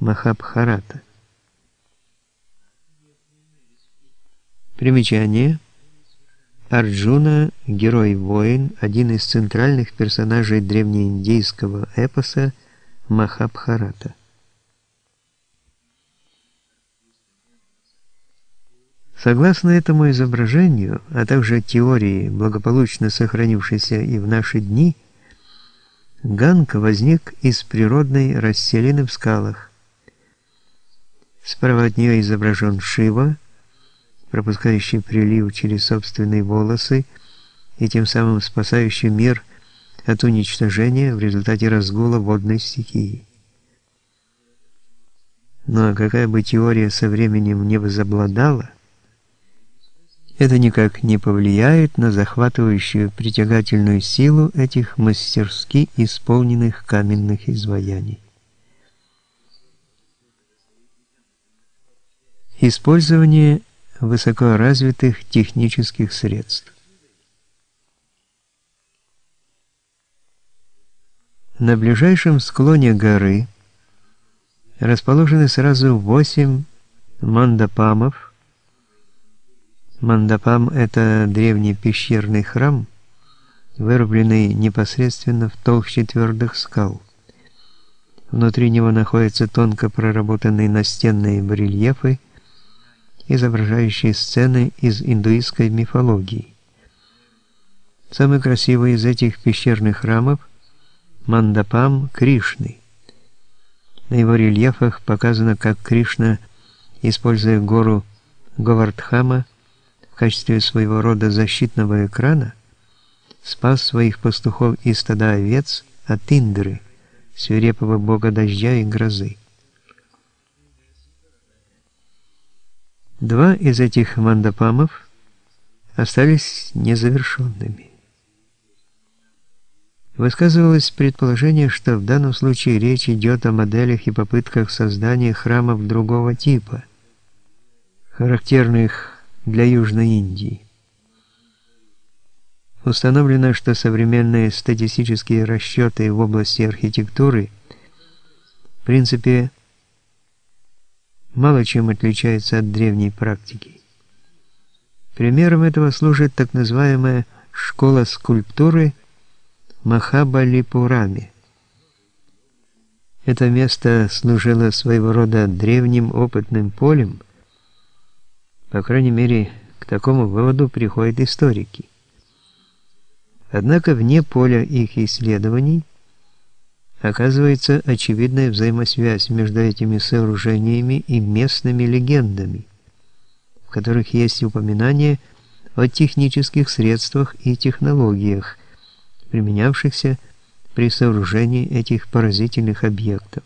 Махабхарата. Примечание. Арджуна, герой-воин, один из центральных персонажей древнеиндийского эпоса Махабхарата. Согласно этому изображению, а также теории, благополучно сохранившейся и в наши дни, Ганг возник из природной расселины в скалах. Справа от нее изображен Шива, пропускающий прилив через собственные волосы и тем самым спасающий мир от уничтожения в результате разгула водной стихии. Но какая бы теория со временем не возобладала, это никак не повлияет на захватывающую притягательную силу этих мастерски исполненных каменных изваяний. Использование высокоразвитых технических средств. На ближайшем склоне горы расположены сразу восемь мандапамов. Мандапам – это древний пещерный храм, вырубленный непосредственно в толще твердых скал. Внутри него находятся тонко проработанные настенные барельефы изображающие сцены из индуистской мифологии. Самый красивый из этих пещерных храмов – Мандапам Кришны. На его рельефах показано, как Кришна, используя гору Говардхама в качестве своего рода защитного экрана, спас своих пастухов и стада овец от Индры, свирепого бога дождя и грозы. Два из этих мандапамов остались незавершенными. Высказывалось предположение, что в данном случае речь идет о моделях и попытках создания храмов другого типа, характерных для Южной Индии. Установлено, что современные статистические расчеты в области архитектуры в принципе мало чем отличается от древней практики. Примером этого служит так называемая школа скульптуры Махабалипурами. Это место служило своего рода древним опытным полем, по крайней мере, к такому выводу приходят историки. Однако вне поля их исследований – Оказывается, очевидная взаимосвязь между этими сооружениями и местными легендами, в которых есть упоминание о технических средствах и технологиях, применявшихся при сооружении этих поразительных объектов.